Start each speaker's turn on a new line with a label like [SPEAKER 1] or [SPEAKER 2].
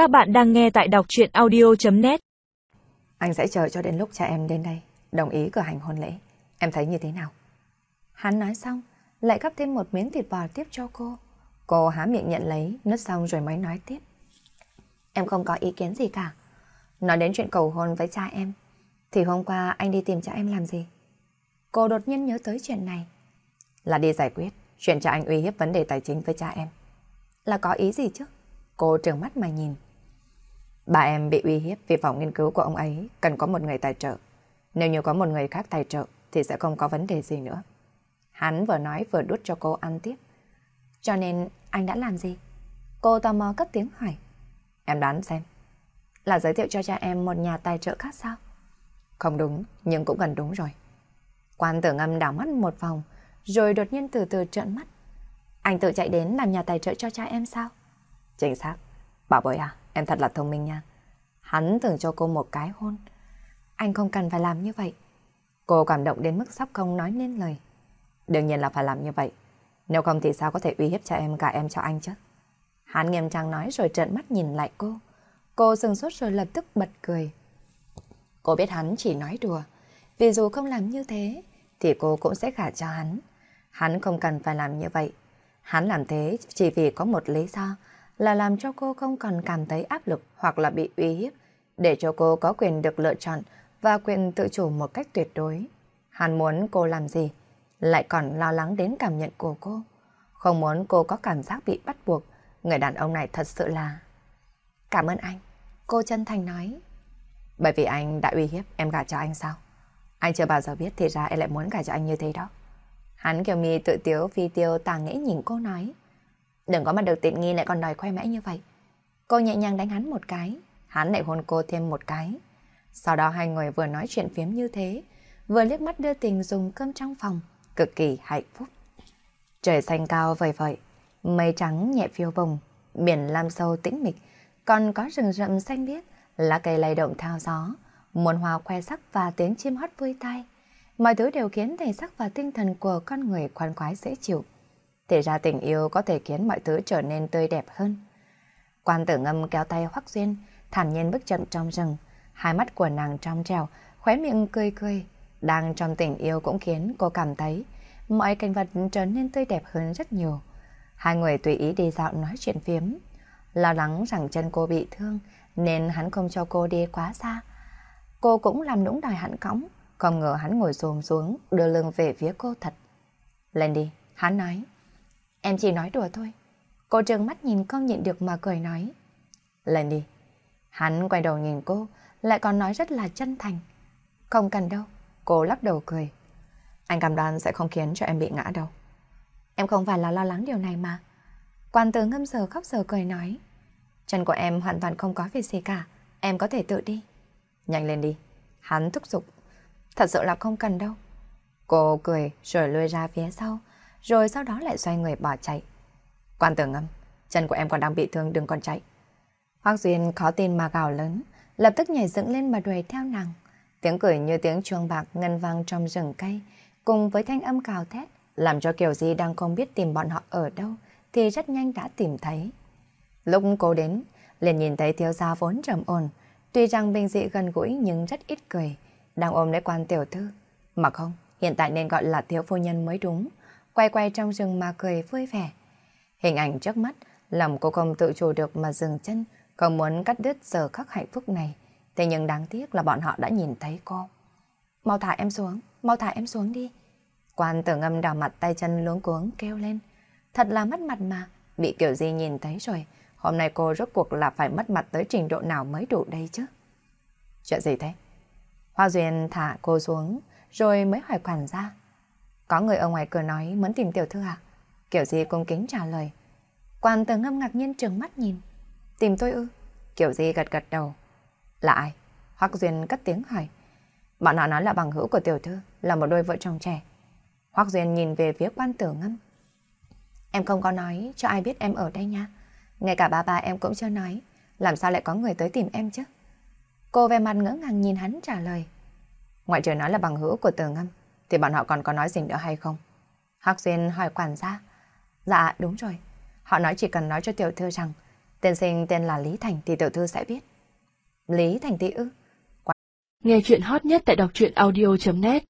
[SPEAKER 1] Các bạn đang nghe tại đọc chuyện audio.net
[SPEAKER 2] Anh sẽ chờ cho đến lúc cha em đến đây, đồng ý cử hành hôn lễ. Em thấy như thế nào? Hắn nói xong, lại gắp thêm một miếng thịt bò tiếp cho cô. Cô há miệng nhận lấy, nứt xong rồi mới nói tiếp. Em không có ý kiến gì cả. Nói đến chuyện cầu hôn với cha em, thì hôm qua anh đi tìm cha em làm gì? Cô đột nhiên nhớ tới chuyện này. Là đi giải quyết, chuyện cha anh uy hiếp vấn đề tài chính với cha em. Là có ý gì chứ? Cô trừng mắt mà nhìn. Bà em bị uy hiếp vì phòng nghiên cứu của ông ấy cần có một người tài trợ. Nếu như có một người khác tài trợ thì sẽ không có vấn đề gì nữa. Hắn vừa nói vừa đút cho cô ăn tiếp. Cho nên anh đã làm gì? Cô tò mò cất tiếng hỏi. Em đoán xem. Là giới thiệu cho cha em một nhà tài trợ khác sao? Không đúng, nhưng cũng gần đúng rồi. Quan tử ngâm đảo mắt một vòng, rồi đột nhiên từ từ trợn mắt. Anh tự chạy đến làm nhà tài trợ cho cha em sao? Chính xác. Bảo bối à, em thật là thông minh nha. Hắn tưởng cho cô một cái hôn. Anh không cần phải làm như vậy. Cô cảm động đến mức sắp không nói nên lời. Đương nhiên là phải làm như vậy. Nếu không thì sao có thể uy hiếp cho em cả em cho anh chứ? Hắn nghiêm trang nói rồi trợn mắt nhìn lại cô. Cô sừng sốt rồi lập tức bật cười. Cô biết hắn chỉ nói đùa. Vì dù không làm như thế, thì cô cũng sẽ gả cho hắn. Hắn không cần phải làm như vậy. Hắn làm thế chỉ vì có một lý do là làm cho cô không còn cảm thấy áp lực hoặc là bị uy hiếp, để cho cô có quyền được lựa chọn và quyền tự chủ một cách tuyệt đối. Hắn muốn cô làm gì, lại còn lo lắng đến cảm nhận của cô. Không muốn cô có cảm giác bị bắt buộc, người đàn ông này thật sự là... Cảm ơn anh, cô chân thành nói. Bởi vì anh đã uy hiếp em gả cho anh sao? Anh chưa bao giờ biết thì ra em lại muốn gả cho anh như thế đó. Hắn kiểu mi tự tiếu phi tiêu tàng nghĩ nhìn cô nói. Đừng có mà được tiện nghi lại còn đòi khoe mẽ như vậy. Cô nhẹ nhàng đánh hắn một cái, hắn lại hôn cô thêm một cái. Sau đó hai người vừa nói chuyện phiếm như thế, vừa liếc mắt đưa tình dùng cơm trong phòng, cực kỳ hạnh phúc. Trời xanh cao vời vợi, mây trắng nhẹ phiêu bồng, biển lam sâu tĩnh mịch, còn có rừng rậm xanh biếc, lá cây lay động theo gió, muôn hoa khoe sắc và tiếng chim hót vui tai. Mọi thứ đều khiến thể sắc và tinh thần của con người khoan khoái dễ chịu. Thì ra tình yêu có thể khiến mọi thứ trở nên tươi đẹp hơn. Quan tử ngâm kéo tay Hoắc Duyên, thản nhiên bước chậm trong rừng. Hai mắt của nàng trong trèo, khóe miệng cười cười. Đang trong tình yêu cũng khiến cô cảm thấy mọi cảnh vật trở nên tươi đẹp hơn rất nhiều. Hai người tùy ý đi dạo nói chuyện phiếm. Lo lắng rằng chân cô bị thương nên hắn không cho cô đi quá xa. Cô cũng làm nũng đòi hắn cõng, không ngờ hắn ngồi xồm xuống đưa lưng về phía cô thật. Lên đi, hắn nói. Em chỉ nói đùa thôi. Cô trừng mắt nhìn không nhịn được mà cười nói. Lên đi. Hắn quay đầu nhìn cô, lại còn nói rất là chân thành. Không cần đâu. Cô lắc đầu cười. Anh cảm đoan sẽ không khiến cho em bị ngã đâu. Em không phải là lo lắng điều này mà. Quan tử ngâm giờ khóc giờ cười nói. Chân của em hoàn toàn không có việc gì cả. Em có thể tự đi. Nhanh lên đi. Hắn thúc giục. Thật sự là không cần đâu. Cô cười rồi lùi ra phía sau rồi sau đó lại xoay người bỏ chạy. Quan tử ngâm, chân của em còn đang bị thương đừng còn chạy. Hoác Duyên khó tin mà gào lớn, lập tức nhảy dựng lên mà đuổi theo nàng. Tiếng cười như tiếng chuông bạc ngân vang trong rừng cây, cùng với thanh âm cào thét, làm cho Kiều Di đang không biết tìm bọn họ ở đâu, thì rất nhanh đã tìm thấy. Lúc cô đến, liền nhìn thấy thiếu gia vốn trầm ổn, tuy rằng bình dị gần gũi nhưng rất ít cười, đang ôm lấy quan tiểu thư. Mà không, hiện tại nên gọi là thiếu phu nhân mới đúng quay quay trong rừng mà cười vui vẻ. Hình ảnh trước mắt, lòng cô không tự chủ được mà dừng chân, không muốn cắt đứt giờ khắc hạnh phúc này. Thế nhưng đáng tiếc là bọn họ đã nhìn thấy cô. Mau thả em xuống, mau thả em xuống đi. Quan tử ngâm đỏ mặt tay chân luống cuống kêu lên. Thật là mất mặt mà, bị kiểu gì nhìn thấy rồi. Hôm nay cô rốt cuộc là phải mất mặt tới trình độ nào mới đủ đây chứ? Chuyện gì thế? Hoa Duyên thả cô xuống, rồi mới hỏi quản gia. Có người ở ngoài cửa nói muốn tìm tiểu thư à? Kiểu gì cung kính trả lời. Quan tử ngâm ngạc nhiên trừng mắt nhìn. Tìm tôi ư? Kiểu gì gật gật đầu. Là ai? Hoắc Duyên cất tiếng hỏi. Bọn họ nói là bằng hữu của tiểu thư, là một đôi vợ chồng trẻ. Hoắc Duyên nhìn về phía quan tử ngâm. Em không có nói cho ai biết em ở đây nha. Ngay cả ba ba em cũng chưa nói. Làm sao lại có người tới tìm em chứ? Cô về mặt ngỡ ngàng nhìn hắn trả lời. Ngoại trừ nói là bằng hữu của tử ngâm, thì bọn họ còn có nói gì nữa hay không? Hắc Duyên hỏi quản gia. Dạ, đúng rồi. Họ nói chỉ cần nói cho tiểu thư rằng tên sinh tên là Lý Thành thì tiểu thư sẽ biết. Lý Thành thị ư? Quản...
[SPEAKER 1] Nghe chuyện hot nhất tại đọc truyện audio.net